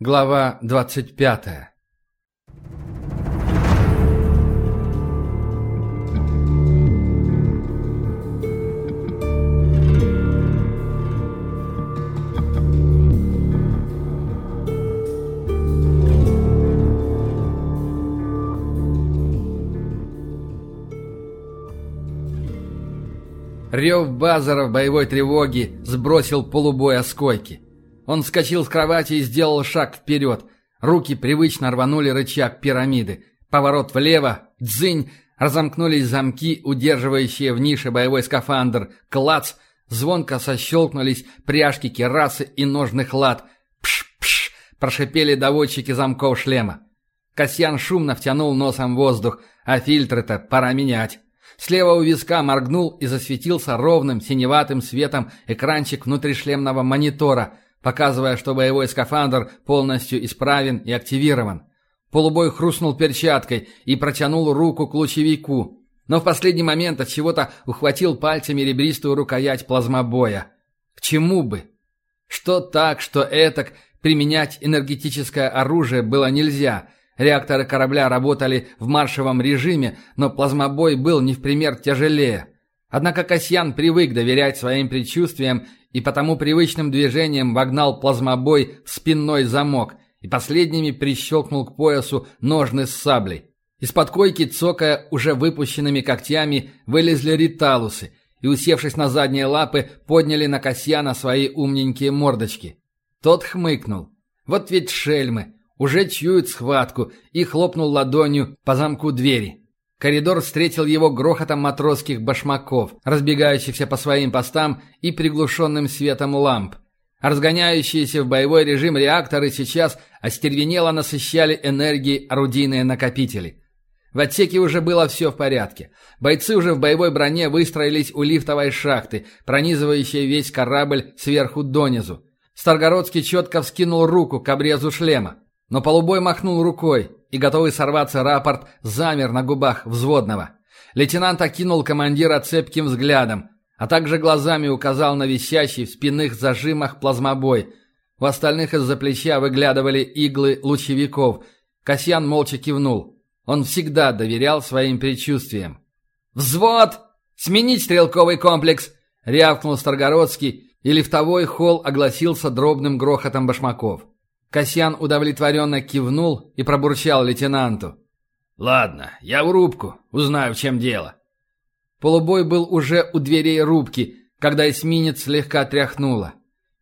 Глава двадцать пятая Рев базара в боевой тревоге сбросил полубой оскойки. Он вскочил с кровати и сделал шаг вперед. Руки привычно рванули рычаг пирамиды. Поворот влево, дзынь, разомкнулись замки, удерживающие в нише боевой скафандр. Клац! Звонко сощелкнулись пряжки керасы и ножных лад. Пш-пш! Прошипели доводчики замков шлема. Касьян шумно втянул носом воздух, а фильтры-то пора менять. Слева у виска моргнул и засветился ровным синеватым светом экранчик внутришлемного монитора, показывая, что боевой скафандр полностью исправен и активирован. Полубой хрустнул перчаткой и протянул руку к лучевику, но в последний момент от чего-то ухватил пальцами ребристую рукоять плазмобоя. К чему бы? Что так, что этак применять энергетическое оружие было нельзя – Реакторы корабля работали в маршевом режиме, но плазмобой был не в пример тяжелее. Однако Касьян привык доверять своим предчувствиям и потому привычным движением вогнал плазмобой в спинной замок и последними прищелкнул к поясу ножны с саблей. Из-под койки, цокая уже выпущенными когтями, вылезли риталусы и, усевшись на задние лапы, подняли на Касьяна свои умненькие мордочки. Тот хмыкнул. «Вот ведь шельмы!» уже чуют схватку, и хлопнул ладонью по замку двери. Коридор встретил его грохотом матросских башмаков, разбегающихся по своим постам и приглушенным светом ламп. разгоняющиеся в боевой режим реакторы сейчас остервенело насыщали энергией орудийные накопители. В отсеке уже было все в порядке. Бойцы уже в боевой броне выстроились у лифтовой шахты, пронизывающей весь корабль сверху донизу. Старгородский четко вскинул руку к обрезу шлема. Но полубой махнул рукой, и готовый сорваться рапорт замер на губах взводного. Лейтенант окинул командира цепким взглядом, а также глазами указал на висящий в спинных зажимах плазмобой. У остальных из-за плеча выглядывали иглы лучевиков. Касьян молча кивнул. Он всегда доверял своим предчувствиям. «Взвод! Сменить стрелковый комплекс!» — рявкнул Старгородский, и лифтовой холл огласился дробным грохотом башмаков. Касьян удовлетворенно кивнул и пробурчал лейтенанту. «Ладно, я в рубку, узнаю, в чем дело». Полубой был уже у дверей рубки, когда эсминец слегка тряхнуло.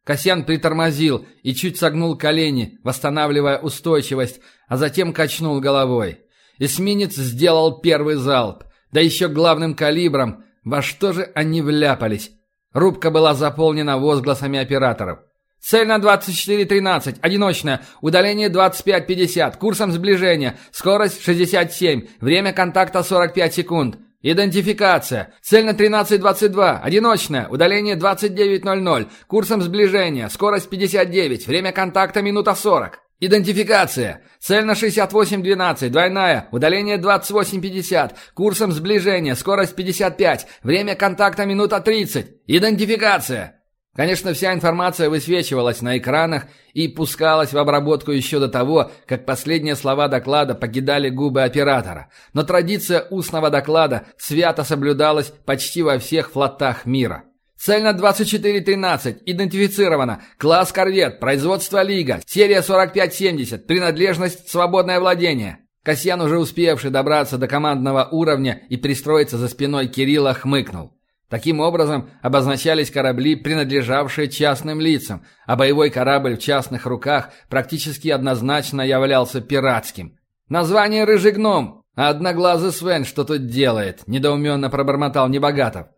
Касьян притормозил и чуть согнул колени, восстанавливая устойчивость, а затем качнул головой. Эсминец сделал первый залп, да еще главным калибром, во что же они вляпались. Рубка была заполнена возгласами операторов. Цель на 24.13, одиночная, удаление 25.50, курсом сближения, скорость 67, время контакта 45 секунд. Идентификация. Цель на 13.22, одиночная, удаление 29.00, курсом сближения, скорость 59, время контакта минута 40. Идентификация. Цель на 68.12, двойная, удаление 28.50, курсом сближения, скорость 55, время контакта минута 30. Идентификация. Конечно, вся информация высвечивалась на экранах и пускалась в обработку еще до того, как последние слова доклада покидали губы оператора. Но традиция устного доклада свято соблюдалась почти во всех флотах мира. Цель на 2413. Идентифицирована. Класс корвет. Производство Лига. Серия 4570. Принадлежность свободное владение. Касьян, уже успевший добраться до командного уровня и пристроиться за спиной Кирилла, хмыкнул. Таким образом обозначались корабли, принадлежавшие частным лицам, а боевой корабль в частных руках практически однозначно являлся пиратским. «Название «Рыжий гном», а одноглазый Свен что тут делает?» – недоуменно пробормотал Небогатов.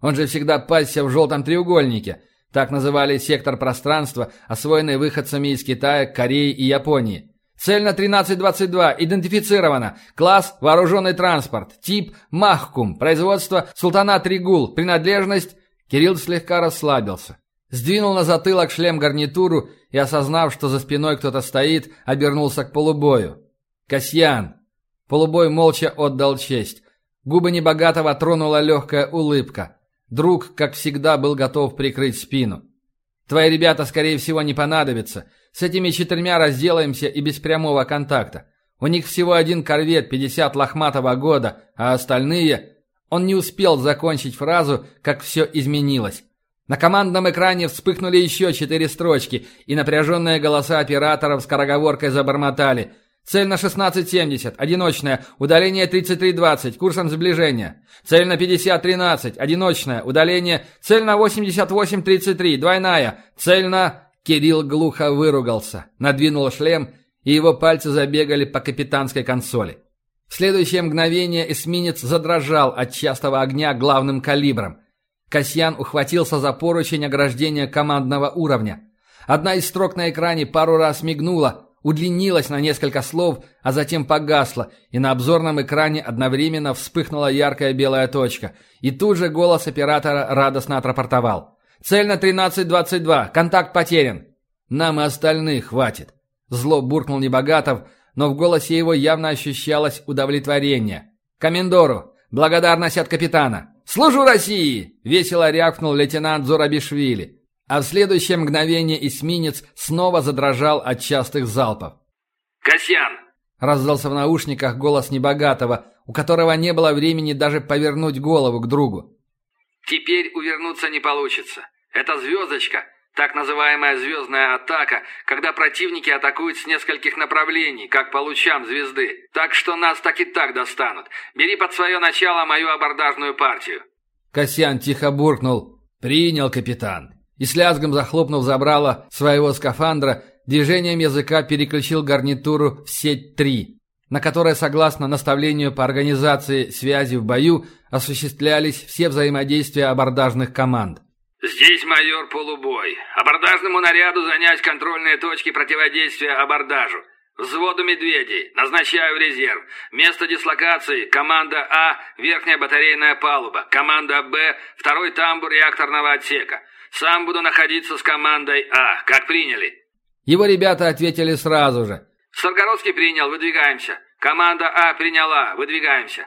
«Он же всегда пасся в желтом треугольнике». Так называли сектор пространства, освоенный выходцами из Китая, Кореи и Японии. Цель на 1322 идентифицирована. Класс – вооруженный транспорт. Тип – Махкум. Производство – Султанат Ригул. Принадлежность – Кирилл слегка расслабился. Сдвинул на затылок шлем-гарнитуру и, осознав, что за спиной кто-то стоит, обернулся к полубою. «Касьян!» Полубой молча отдал честь. Губы небогатого тронула легкая улыбка. Друг, как всегда, был готов прикрыть спину. «Твои ребята, скорее всего, не понадобятся. С этими четырьмя разделаемся и без прямого контакта. У них всего один корвет 50 лохматого года, а остальные... Он не успел закончить фразу, как все изменилось. На командном экране вспыхнули еще четыре строчки, и напряженные голоса операторов скороговоркой забормотали. Цель на 16.70, одиночная, удаление 33.20, курсом сближения. Цель на 50.13, одиночная, удаление, цель на 88.33, двойная, цель на... Кирилл глухо выругался, надвинул шлем, и его пальцы забегали по капитанской консоли. В следующее мгновение эсминец задрожал от частого огня главным калибром. Касьян ухватился за поручень ограждения командного уровня. Одна из строк на экране пару раз мигнула, удлинилась на несколько слов, а затем погасла, и на обзорном экране одновременно вспыхнула яркая белая точка. И тут же голос оператора радостно отрапортовал. Цель на 13.22. Контакт потерян. Нам и остальных хватит. Зло буркнул Небогатов, но в голосе его явно ощущалось удовлетворение. Комендору. Благодарность от капитана. «Служу России!» – весело рявкнул лейтенант Зурабишвили. А в следующее мгновение эсминец снова задрожал от частых залпов. «Касьян!» – раздался в наушниках голос Небогатого, у которого не было времени даже повернуть голову к другу. Теперь увернуться не получится. Это звездочка, так называемая звездная атака, когда противники атакуют с нескольких направлений, как по лучам звезды. Так что нас так и так достанут. Бери под свое начало мою абордажную партию. Касьян тихо буркнул. «Принял, капитан». И с лязгом захлопнув забрало своего скафандра, движением языка переключил гарнитуру в сеть 3 на которой, согласно наставлению по организации связи в бою, осуществлялись все взаимодействия абордажных команд. «Здесь майор Полубой. Абордажному наряду занять контрольные точки противодействия абордажу. Взводу «Медведей». Назначаю в резерв. Место дислокации. Команда А – верхняя батарейная палуба. Команда Б – второй тамбур реакторного отсека. Сам буду находиться с командой А. Как приняли?» Его ребята ответили сразу же – Старгородский принял, выдвигаемся. Команда А приняла, выдвигаемся.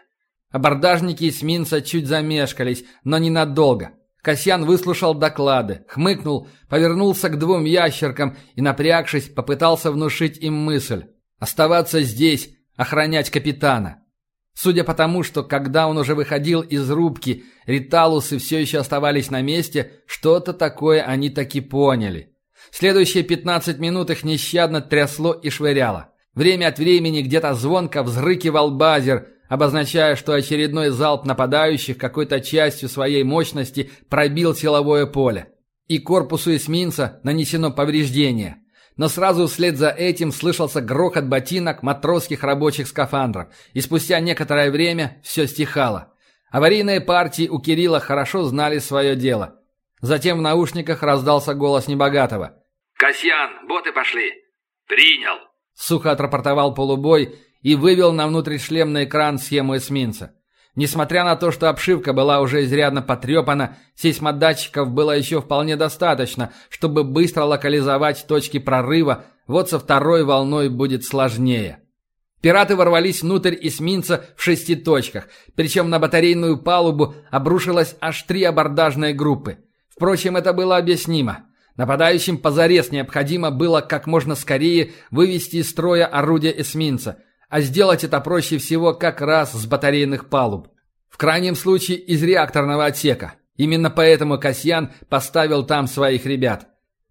Абордажники эсминца чуть замешкались, но ненадолго. Касьян выслушал доклады, хмыкнул, повернулся к двум ящеркам и, напрягшись, попытался внушить им мысль. Оставаться здесь, охранять капитана. Судя по тому, что когда он уже выходил из рубки, риталусы все еще оставались на месте, что-то такое они таки поняли. Следующие 15 минут их нещадно трясло и швыряло. Время от времени где-то звонко взрыкивал базер, обозначая, что очередной залп нападающих какой-то частью своей мощности пробил силовое поле. И корпусу эсминца нанесено повреждение. Но сразу вслед за этим слышался грохот ботинок матросских рабочих скафандров, и спустя некоторое время все стихало. Аварийные партии у Кирилла хорошо знали свое дело. Затем в наушниках раздался голос Небогатого. «Касьян, боты пошли!» «Принял!» Сухо отрапортовал полубой и вывел на внутришлемный экран схему эсминца. Несмотря на то, что обшивка была уже изрядно потрепана, сейсмодатчиков было еще вполне достаточно, чтобы быстро локализовать точки прорыва, вот со второй волной будет сложнее. Пираты ворвались внутрь эсминца в шести точках, причем на батарейную палубу обрушилось аж три абордажные группы. Впрочем, это было объяснимо. Нападающим позарез необходимо было как можно скорее вывести из строя орудия эсминца, а сделать это проще всего как раз с батарейных палуб. В крайнем случае из реакторного отсека. Именно поэтому Касьян поставил там своих ребят.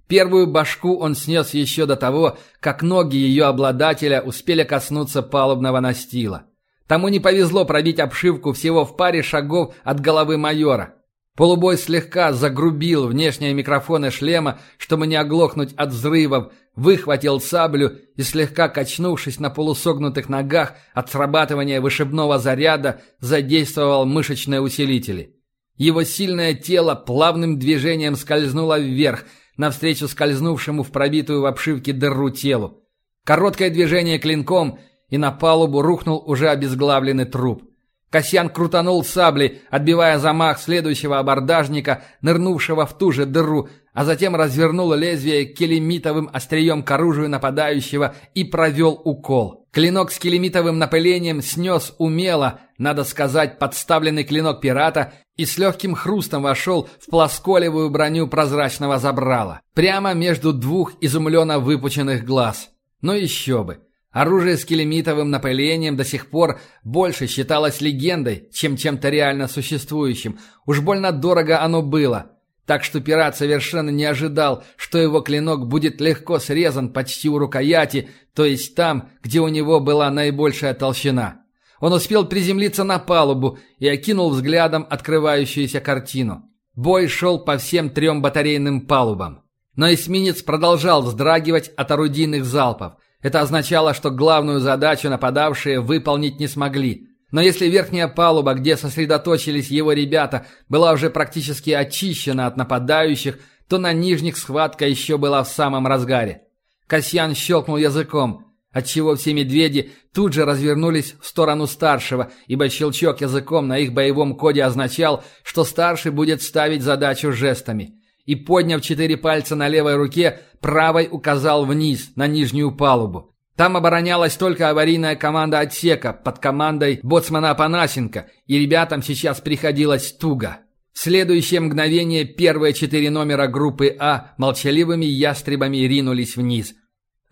Первую башку он снес еще до того, как ноги ее обладателя успели коснуться палубного настила. Тому не повезло пробить обшивку всего в паре шагов от головы майора – Полубой слегка загрубил внешние микрофоны шлема, чтобы не оглохнуть от взрывов, выхватил саблю и, слегка качнувшись на полусогнутых ногах от срабатывания вышибного заряда, задействовал мышечные усилители. Его сильное тело плавным движением скользнуло вверх, навстречу скользнувшему в пробитую в обшивке дыру телу. Короткое движение клинком, и на палубу рухнул уже обезглавленный труп. Касьян крутанул саблей, отбивая замах следующего абордажника, нырнувшего в ту же дыру, а затем развернул лезвие келемитовым острием к оружию нападающего и провел укол. Клинок с килимитовым напылением снес умело, надо сказать, подставленный клинок пирата и с легким хрустом вошел в плосколевую броню прозрачного забрала. Прямо между двух изумленно выпученных глаз. Но еще бы. Оружие с килимитовым напылением до сих пор больше считалось легендой, чем чем-то реально существующим. Уж больно дорого оно было. Так что пират совершенно не ожидал, что его клинок будет легко срезан почти у рукояти, то есть там, где у него была наибольшая толщина. Он успел приземлиться на палубу и окинул взглядом открывающуюся картину. Бой шел по всем трем батарейным палубам. Но эсминец продолжал вздрагивать от орудийных залпов. Это означало, что главную задачу нападавшие выполнить не смогли. Но если верхняя палуба, где сосредоточились его ребята, была уже практически очищена от нападающих, то на нижних схватка еще была в самом разгаре. Касьян щелкнул языком, отчего все медведи тут же развернулись в сторону старшего, ибо щелчок языком на их боевом коде означал, что старший будет ставить задачу жестами. И, подняв четыре пальца на левой руке, правой указал вниз, на нижнюю палубу. Там оборонялась только аварийная команда отсека под командой боцмана Панасенко, и ребятам сейчас приходилось туго. В следующее мгновение первые четыре номера группы А молчаливыми ястребами ринулись вниз.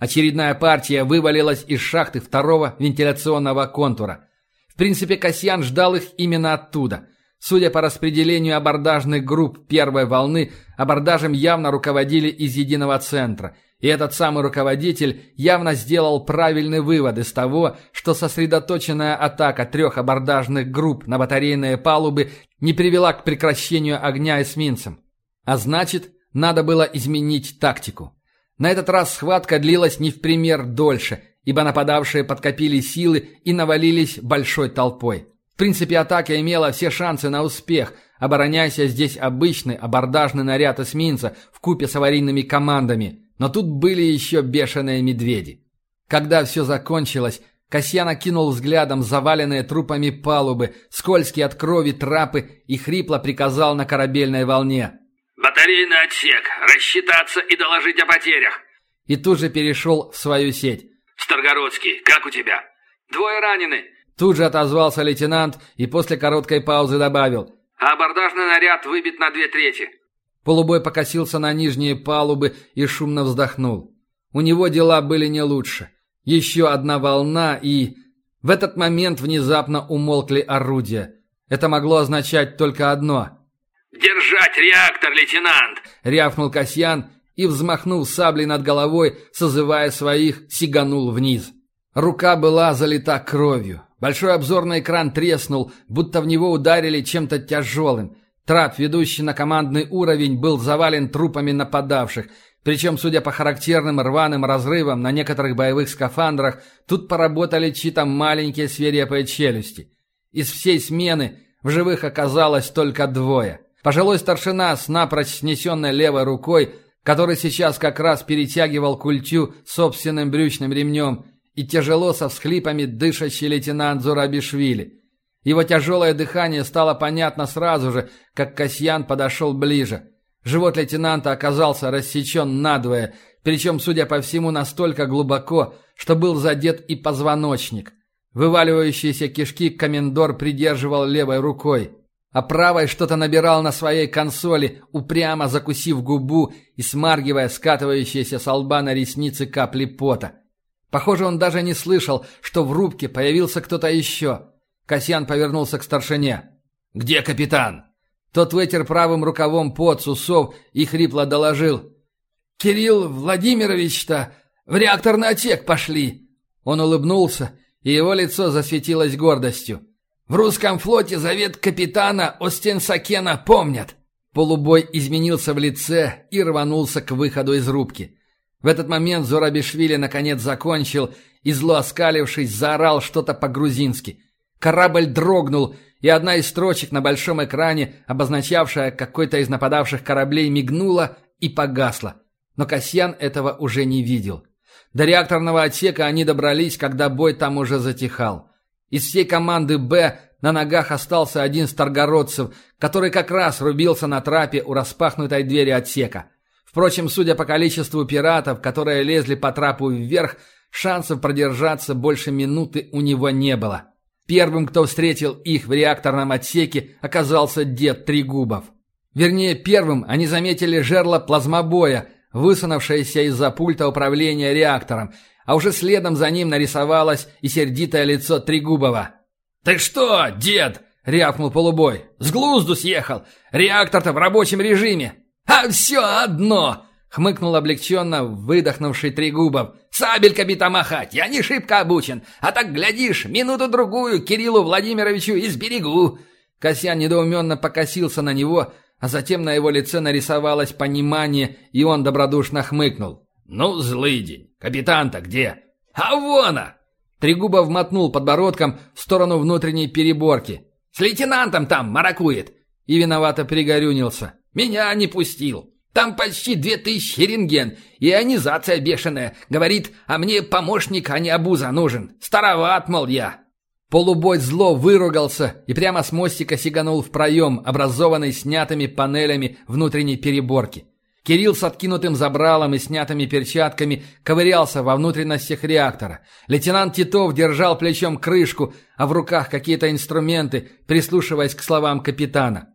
Очередная партия вывалилась из шахты второго вентиляционного контура. В принципе, Касьян ждал их именно оттуда. Судя по распределению абордажных групп первой волны, абордажем явно руководили из единого центра – и этот самый руководитель явно сделал правильный вывод из того, что сосредоточенная атака трех абордажных групп на батарейные палубы не привела к прекращению огня эсминцам. А значит, надо было изменить тактику. На этот раз схватка длилась не в пример дольше, ибо нападавшие подкопили силы и навалились большой толпой. В принципе, атака имела все шансы на успех, обороняйся здесь обычный абордажный наряд эсминца в купе с аварийными командами – но тут были еще бешеные медведи. Когда все закончилось, Касьян окинул взглядом заваленные трупами палубы, скользкие от крови трапы и хрипло приказал на корабельной волне. «Батарейный отсек! Рассчитаться и доложить о потерях!» И тут же перешел в свою сеть. «Старгородский, как у тебя?» «Двое ранены!» Тут же отозвался лейтенант и после короткой паузы добавил. «А абордажный наряд выбит на две трети. Полубой покосился на нижние палубы и шумно вздохнул. У него дела были не лучше. Еще одна волна и... В этот момент внезапно умолкли орудия. Это могло означать только одно. «Держать реактор, лейтенант!» — рявкнул Касьян и, взмахнув саблей над головой, созывая своих, сиганул вниз. Рука была залита кровью. Большой обзорный экран треснул, будто в него ударили чем-то тяжелым. Трап, ведущий на командный уровень, был завален трупами нападавших, причем, судя по характерным рваным разрывам на некоторых боевых скафандрах, тут поработали чьи-то маленькие свирепые челюсти. Из всей смены в живых оказалось только двое. Пожилой старшина с напрочь снесенной левой рукой, который сейчас как раз перетягивал культю собственным брючным ремнем, и тяжело со всхлипами дышащий лейтенант Зурабишвили – его тяжелое дыхание стало понятно сразу же, как Касьян подошел ближе. Живот лейтенанта оказался рассечен надвое, причем, судя по всему, настолько глубоко, что был задет и позвоночник. Вываливающиеся кишки комендор придерживал левой рукой, а правой что-то набирал на своей консоли, упрямо закусив губу и смаргивая скатывающиеся с лба на ресницы капли пота. Похоже, он даже не слышал, что в рубке появился кто-то еще. Касьян повернулся к старшине. «Где капитан?» Тот вытер правым рукавом пот с усов и хрипло доложил. «Кирилл Владимирович-то в реакторный отсек пошли!» Он улыбнулся, и его лицо засветилось гордостью. «В русском флоте завет капитана Остенсакена помнят!» Полубой изменился в лице и рванулся к выходу из рубки. В этот момент Зорабишвили наконец закончил и, зло оскалившись, заорал что-то по-грузински – Корабль дрогнул, и одна из строчек на большом экране, обозначавшая какой-то из нападавших кораблей, мигнула и погасла. Но Касьян этого уже не видел. До реакторного отсека они добрались, когда бой там уже затихал. Из всей команды «Б» на ногах остался один старгородцев, который как раз рубился на трапе у распахнутой двери отсека. Впрочем, судя по количеству пиратов, которые лезли по трапу вверх, Шансов продержаться больше минуты у него не было. Первым, кто встретил их в реакторном отсеке, оказался дед Трегубов. Вернее, первым они заметили жерло плазмобоя, высунувшееся из-за пульта управления реактором, а уже следом за ним нарисовалось и сердитое лицо Трегубова. «Ты что, дед?» — рявкнул полубой. «С глузду съехал! Реактор-то в рабочем режиме!» «А все одно!» — хмыкнул облегченно выдохнувший Трегубов. «Сабельками-то махать! Я не шибко обучен! А так, глядишь, минуту-другую Кириллу Владимировичу изберегу!» Касьян недоуменно покосился на него, а затем на его лице нарисовалось понимание, и он добродушно хмыкнул. «Ну, злый день! Капитан-то где?» «А вон а!» Трегубов мотнул подбородком в сторону внутренней переборки. «С лейтенантом там маракует!» И виновато пригорюнился. «Меня не пустил!» Там почти две тысячи рентген, ионизация бешеная. Говорит, а мне помощник, а не обуза нужен. Староват, мол, я. Полубой зло выругался и прямо с мостика сиганул в проем, образованный снятыми панелями внутренней переборки. Кирилл с откинутым забралом и снятыми перчатками ковырялся во внутренностях реактора. Лейтенант Титов держал плечом крышку, а в руках какие-то инструменты, прислушиваясь к словам капитана.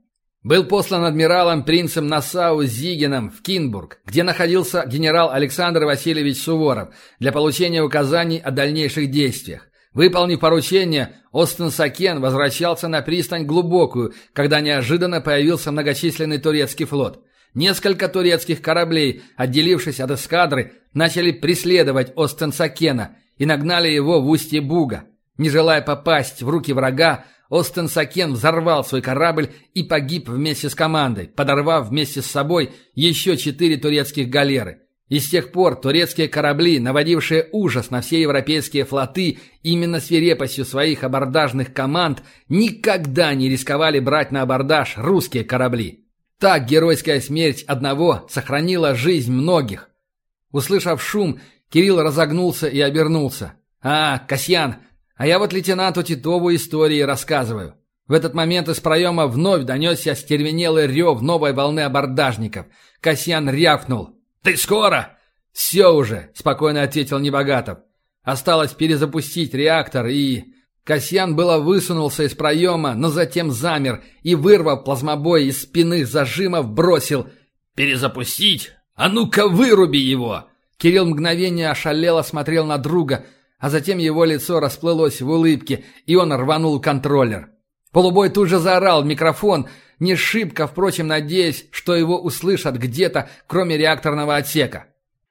Был послан адмиралом принцем Насау Зигином в Кинбург, где находился генерал Александр Васильевич Суворов для получения указаний о дальнейших действиях. Выполнив поручение, Остен Сакен возвращался на пристань глубокую, когда неожиданно появился многочисленный турецкий флот. Несколько турецких кораблей, отделившись от эскадры, начали преследовать Остен Сакена и нагнали его в устье Буга. Не желая попасть в руки врага, Остен Сакен взорвал свой корабль и погиб вместе с командой, подорвав вместе с собой еще четыре турецких галеры. И с тех пор турецкие корабли, наводившие ужас на все европейские флоты, именно свирепостью своих абордажных команд, никогда не рисковали брать на абордаж русские корабли. Так геройская смерть одного сохранила жизнь многих. Услышав шум, Кирилл разогнулся и обернулся. «А, Касьян, а я вот лейтенанту Титову истории рассказываю. В этот момент из проема вновь донесся стервенелый рев новой волны абордажников. Касьян рявкнул. «Ты скоро?» «Все уже», — спокойно ответил Небогатов. «Осталось перезапустить реактор и...» Касьян было высунулся из проема, но затем замер и, вырвав плазмобой из спинных зажимов, бросил «Перезапустить? А ну-ка выруби его!» Кирилл мгновение ошалело смотрел на друга — а затем его лицо расплылось в улыбке, и он рванул контроллер. Полубой тут же заорал в микрофон, не шибко, впрочем, надеясь, что его услышат где-то, кроме реакторного отсека.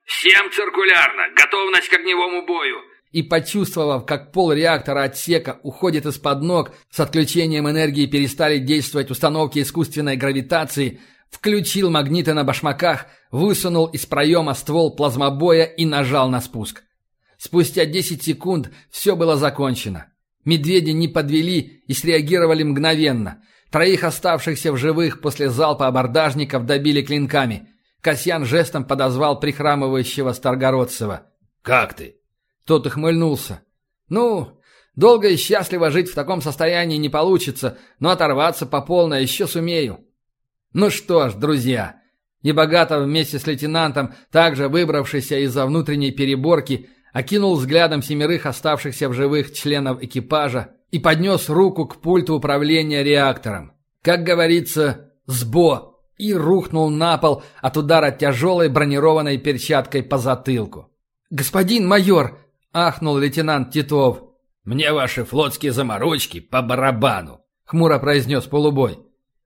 «Всем циркулярно! Готовность к огневому бою!» И почувствовав, как пол реактора отсека уходит из-под ног, с отключением энергии перестали действовать установки искусственной гравитации, включил магниты на башмаках, высунул из проема ствол плазмобоя и нажал на спуск. Спустя 10 секунд все было закончено. Медведи не подвели и среагировали мгновенно. Троих оставшихся в живых после залпа абордажников добили клинками. Касьян жестом подозвал прихрамывающего Старгородцева. «Как ты?» Тот ухмыльнулся. «Ну, долго и счастливо жить в таком состоянии не получится, но оторваться по полной еще сумею». «Ну что ж, друзья...» Небогато вместе с лейтенантом, также выбравшийся из-за внутренней переборки, окинул взглядом семерых оставшихся в живых членов экипажа и поднес руку к пульту управления реактором. Как говорится, «сбо!» и рухнул на пол от удара тяжелой бронированной перчаткой по затылку. «Господин майор!» — ахнул лейтенант Титов. «Мне ваши флотские заморочки по барабану!» — хмуро произнес полубой.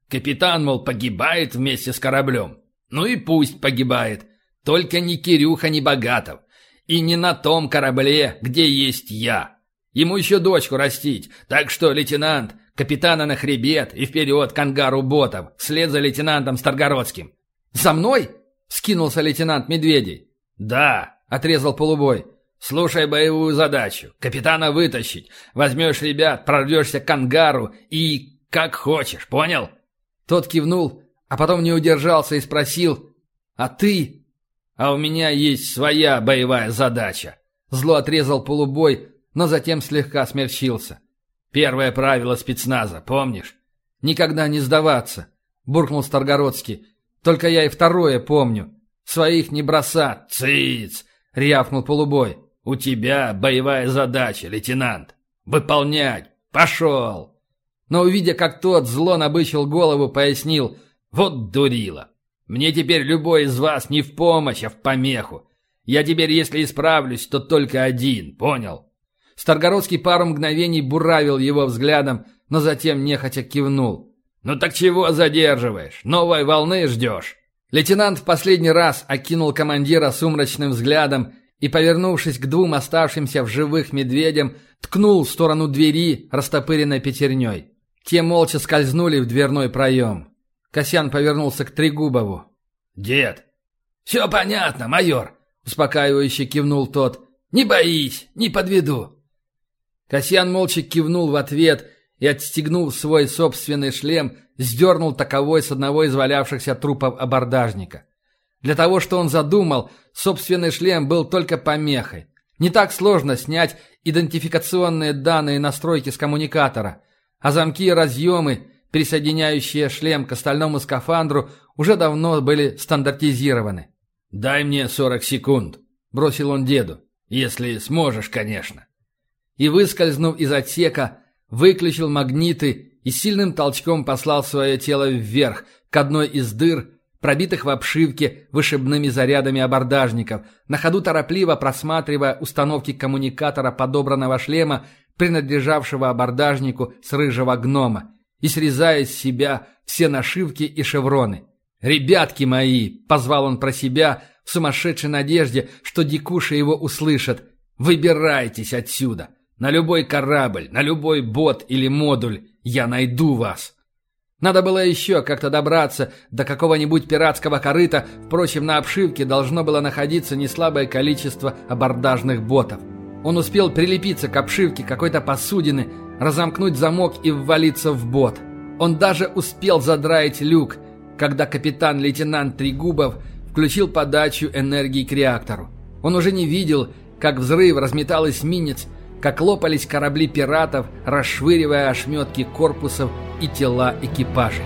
«Капитан, мол, погибает вместе с кораблем. Ну и пусть погибает. Только ни Кирюха, ни Богатов. И не на том корабле, где есть я. Ему еще дочку растить, так что, лейтенант, капитана на хребет и вперед к ангару ботов, вслед за лейтенантом Старгородским». «За мной?» — скинулся лейтенант Медведей. «Да», — отрезал полубой. «Слушай боевую задачу. Капитана вытащить. Возьмешь ребят, прорвешься к ангару и... как хочешь, понял?» Тот кивнул, а потом не удержался и спросил. «А ты?» А у меня есть своя боевая задача. Зло отрезал полубой, но затем слегка смерчился. Первое правило спецназа, помнишь? Никогда не сдаваться, буркнул Старгородский. Только я и второе помню. Своих не бросать. Циц! рявкнул полубой. «У тебя боевая задача, лейтенант. Выполнять. Пошел!» Но увидя, как тот зло набычил голову, пояснил «Вот дурила! Мне теперь любой из вас не в помощь, а в помеху. Я теперь, если исправлюсь, то только один, понял?» Старгородский пару мгновений буравил его взглядом, но затем нехотя кивнул. «Ну так чего задерживаешь? Новой волны ждешь?» Лейтенант в последний раз окинул командира сумрачным взглядом и, повернувшись к двум оставшимся в живых медведям, ткнул в сторону двери, растопыренной пятерней. Те молча скользнули в дверной проем. Косян повернулся к Трегубову. «Дед!» «Все понятно, майор!» — успокаивающе кивнул тот. «Не боись, не подведу!» Касьян молча кивнул в ответ и, отстегнув свой собственный шлем, сдернул таковой с одного из валявшихся трупов абордажника. Для того, что он задумал, собственный шлем был только помехой. Не так сложно снять идентификационные данные настройки с коммуникатора, а замки и разъемы, присоединяющие шлем к остальному скафандру, уже давно были стандартизированы. «Дай мне сорок секунд», — бросил он деду. «Если сможешь, конечно». И, выскользнув из отсека, выключил магниты и сильным толчком послал свое тело вверх, к одной из дыр, пробитых в обшивке вышибными зарядами абордажников, на ходу торопливо просматривая установки коммуникатора подобранного шлема, принадлежавшего абордажнику с рыжего гнома, и срезая с себя все нашивки и шевроны. «Ребятки мои!» — позвал он про себя в сумасшедшей надежде, что дикуши его услышат. «Выбирайтесь отсюда! На любой корабль, на любой бот или модуль я найду вас!» Надо было еще как-то добраться до какого-нибудь пиратского корыта, впрочем, на обшивке должно было находиться неслабое количество абордажных ботов. Он успел прилепиться к обшивке какой-то посудины, разомкнуть замок и ввалиться в бот. Он даже успел задраить люк, когда капитан-лейтенант Трегубов включил подачу энергии к реактору. Он уже не видел, как взрыв разметал эсминец, как лопались корабли пиратов, расшвыривая ошметки корпусов и тела экипажей.